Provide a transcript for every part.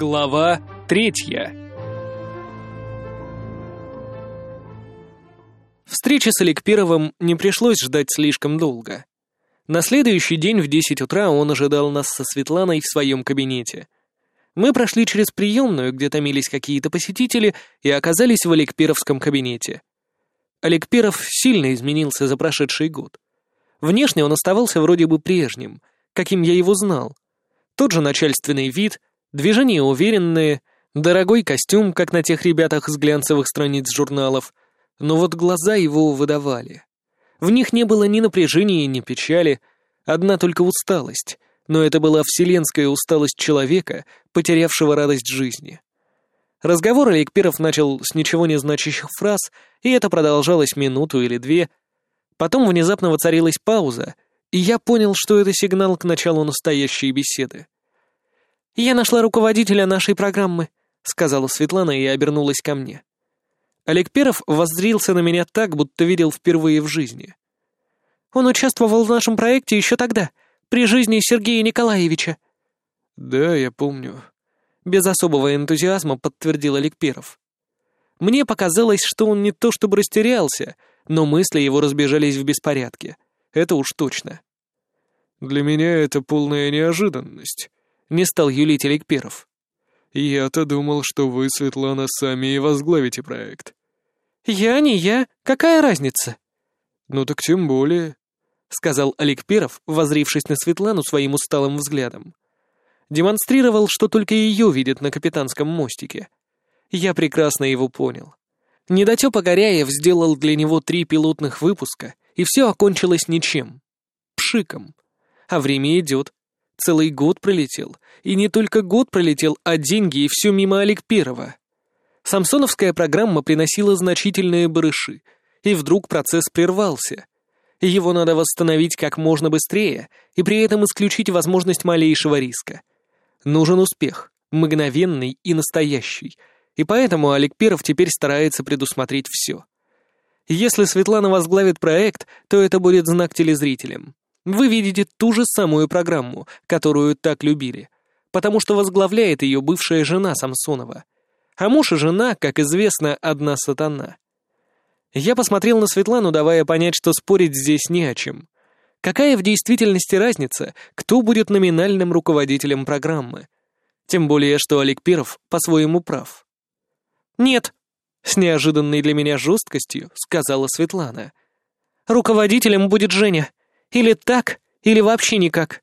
Глава третья Встречи с Аликпировым не пришлось ждать слишком долго. На следующий день в 10 утра он ожидал нас со Светланой в своем кабинете. Мы прошли через приемную, где томились какие-то посетители, и оказались в Аликпировском кабинете. Аликпиров сильно изменился за прошедший год. Внешне он оставался вроде бы прежним, каким я его знал. Тот же начальственный вид, движения уверенные, дорогой костюм, как на тех ребятах с глянцевых страниц журналов, но вот глаза его выдавали. В них не было ни напряжения, ни печали, одна только усталость, но это была вселенская усталость человека, потерявшего радость жизни. Разговор Олег Перов начал с ничего не значащих фраз, и это продолжалось минуту или две. Потом внезапно воцарилась пауза, и я понял, что это сигнал к началу настоящей беседы. «Я нашла руководителя нашей программы», — сказала Светлана и обернулась ко мне. Олег Перов воззрился на меня так, будто видел впервые в жизни. «Он участвовал в нашем проекте еще тогда, при жизни Сергея Николаевича». «Да, я помню», без особого энтузиазма подтвердил Олег Перов. Мне показалось, что он не то чтобы растерялся, но мысли его разбежались в беспорядке. Это уж точно. «Для меня это полная неожиданность», — не стал юлить Олег Перов. «Я-то думал, что вы, Светлана, сами и возглавите проект». «Я не я. Какая разница?» «Ну так тем более», — сказал Олег Перов, возрившись на Светлану своим усталым взглядом демонстрировал, что только ее видят на капитанском мостике. Я прекрасно его понял. Недотёпа Горяев сделал для него три пилотных выпуска, и все окончилось ничем. Пшиком. А время идет. Целый год пролетел. И не только год пролетел, а деньги и все мимо Олег Первого. Самсоновская программа приносила значительные барыши, и вдруг процесс прервался. Его надо восстановить как можно быстрее и при этом исключить возможность малейшего риска. Нужен успех, мгновенный и настоящий, и поэтому Олег Перов теперь старается предусмотреть все. Если Светлана возглавит проект, то это будет знак телезрителям. Вы видите ту же самую программу, которую так любили, потому что возглавляет ее бывшая жена Самсонова. А муж и жена, как известно, одна сатана. Я посмотрел на Светлану, давая понять, что спорить здесь не о чем. Какая в действительности разница, кто будет номинальным руководителем программы? Тем более, что Олег Перов по-своему прав. «Нет», — с неожиданной для меня жесткостью сказала Светлана. «Руководителем будет Женя. Или так, или вообще никак».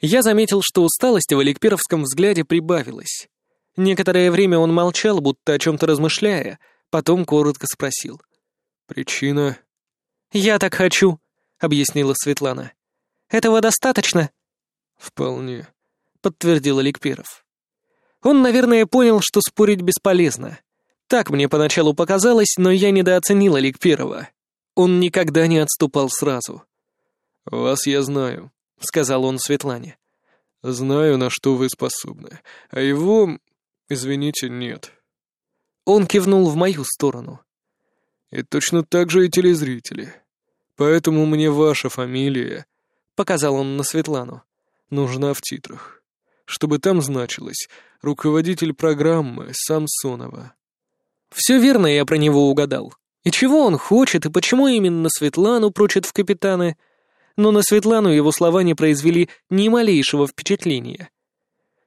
Я заметил, что усталость в Олегперовском взгляде прибавилась. Некоторое время он молчал, будто о чем-то размышляя, потом коротко спросил. «Причина?» «Я так хочу», объяснила Светлана. «Этого достаточно?» «Вполне», — подтвердил Аликперов. Он, наверное, понял, что спорить бесполезно. Так мне поначалу показалось, но я недооценил Аликперова. Он никогда не отступал сразу. «Вас я знаю», — сказал он Светлане. «Знаю, на что вы способны. А его, извините, нет». Он кивнул в мою сторону. «И точно так же и телезрители. Поэтому мне ваша фамилия, — показал он на Светлану, — нужна в титрах. Чтобы там значилось «Руководитель программы Самсонова». Все верно я про него угадал. И чего он хочет, и почему именно Светлану прочит в капитаны. Но на Светлану его слова не произвели ни малейшего впечатления.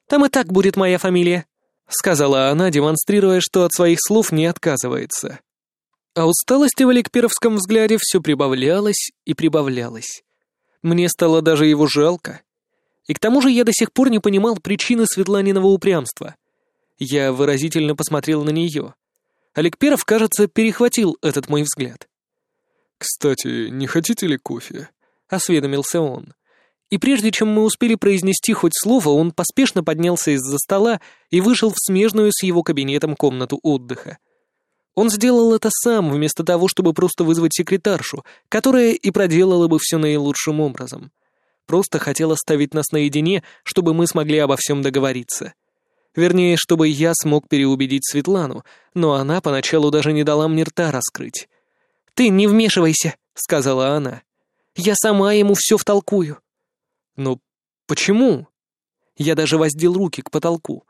«Там и так будет моя фамилия», — сказала она, демонстрируя, что от своих слов не отказывается. А усталости в Олегперовском взгляде все прибавлялось и прибавлялось. Мне стало даже его жалко. И к тому же я до сих пор не понимал причины Светланиного упрямства. Я выразительно посмотрел на нее. Олег Перов, кажется, перехватил этот мой взгляд. «Кстати, не хотите ли кофе?» — осведомился он. И прежде чем мы успели произнести хоть слово, он поспешно поднялся из-за стола и вышел в смежную с его кабинетом комнату отдыха. Он сделал это сам, вместо того, чтобы просто вызвать секретаршу, которая и проделала бы все наилучшим образом. Просто хотел оставить нас наедине, чтобы мы смогли обо всем договориться. Вернее, чтобы я смог переубедить Светлану, но она поначалу даже не дала мне рта раскрыть. «Ты не вмешивайся», — сказала она. «Я сама ему все втолкую». «Но почему?» Я даже воздел руки к потолку.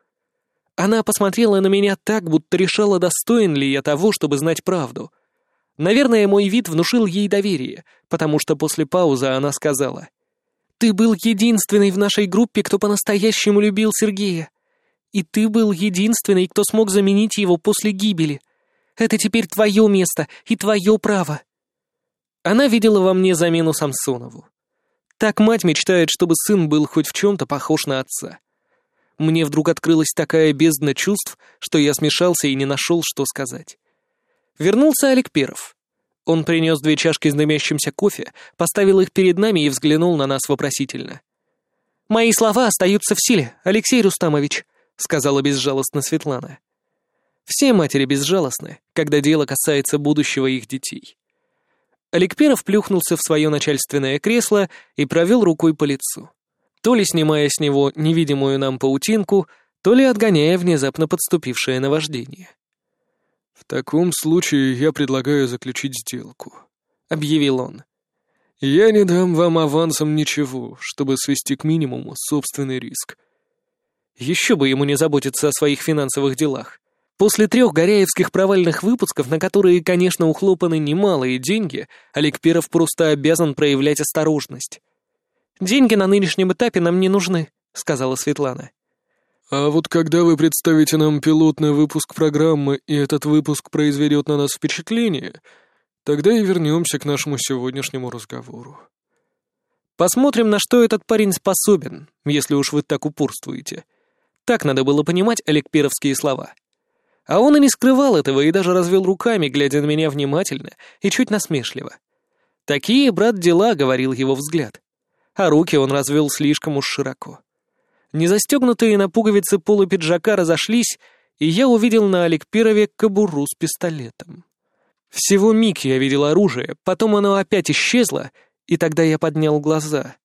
Она посмотрела на меня так, будто решала, достоин ли я того, чтобы знать правду. Наверное, мой вид внушил ей доверие, потому что после паузы она сказала. «Ты был единственный в нашей группе, кто по-настоящему любил Сергея. И ты был единственный, кто смог заменить его после гибели. Это теперь твое место и твое право». Она видела во мне замену Самсонову. Так мать мечтает, чтобы сын был хоть в чем-то похож на отца. Мне вдруг открылась такая бездна чувств, что я смешался и не нашел, что сказать. Вернулся Олег Перов. Он принес две чашки с дымящимся кофе, поставил их перед нами и взглянул на нас вопросительно. «Мои слова остаются в силе, Алексей Рустамович», — сказала безжалостно Светлана. Все матери безжалостны, когда дело касается будущего их детей. Аликперов плюхнулся в свое начальственное кресло и провел рукой по лицу. То ли снимая с него невидимую нам паутинку, то ли отгоняя внезапно подступившее наваждение. «В таком случае я предлагаю заключить сделку», — объявил он. «Я не дам вам авансом ничего, чтобы свести к минимуму собственный риск». Еще бы ему не заботиться о своих финансовых делах. После трех горяевских провальных выпусков, на которые, конечно, ухлопаны немалые деньги, Олег Перов просто обязан проявлять осторожность. «Деньги на нынешнем этапе нам не нужны», — сказала Светлана. «А вот когда вы представите нам пилотный выпуск программы, и этот выпуск произведет на нас впечатление, тогда и вернемся к нашему сегодняшнему разговору». «Посмотрим, на что этот парень способен, если уж вы так упорствуете». Так надо было понимать Олег Перовские слова. А он и не скрывал этого и даже развел руками, глядя на меня внимательно и чуть насмешливо. «Такие, брат, дела», — говорил его взгляд. А руки он развел слишком уж широко. Незастегнутые на пуговицы полы пиджака разошлись, и я увидел на Аликпирове кобуру с пистолетом. Всего миг я видел оружие, потом оно опять исчезло, и тогда я поднял глаза.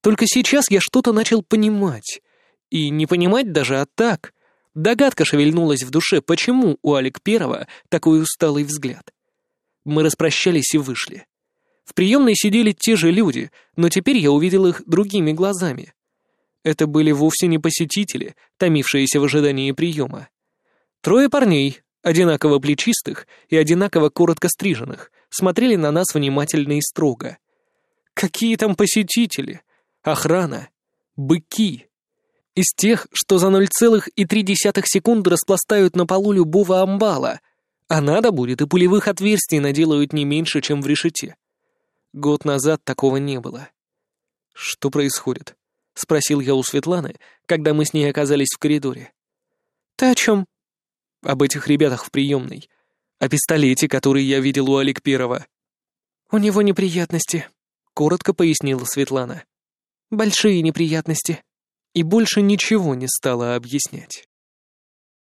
Только сейчас я что-то начал понимать. И не понимать даже, а так. Догадка шевельнулась в душе, почему у Алик Первого такой усталый взгляд. Мы распрощались и вышли. В приемной сидели те же люди, но теперь я увидел их другими глазами. Это были вовсе не посетители, томившиеся в ожидании приема. Трое парней, одинаково плечистых и одинаково коротко стриженных, смотрели на нас внимательно и строго. Какие там посетители? Охрана? Быки? Из тех, что за 0,3 секунды распластают на полу любого амбала, а надо будет и пулевых отверстий наделают не меньше, чем в решете. Год назад такого не было. «Что происходит?» — спросил я у Светланы, когда мы с ней оказались в коридоре. «Ты о чем?» «Об этих ребятах в приемной. О пистолете, который я видел у Олег Первого». «У него неприятности», — коротко пояснила Светлана. «Большие неприятности» и больше ничего не стала объяснять.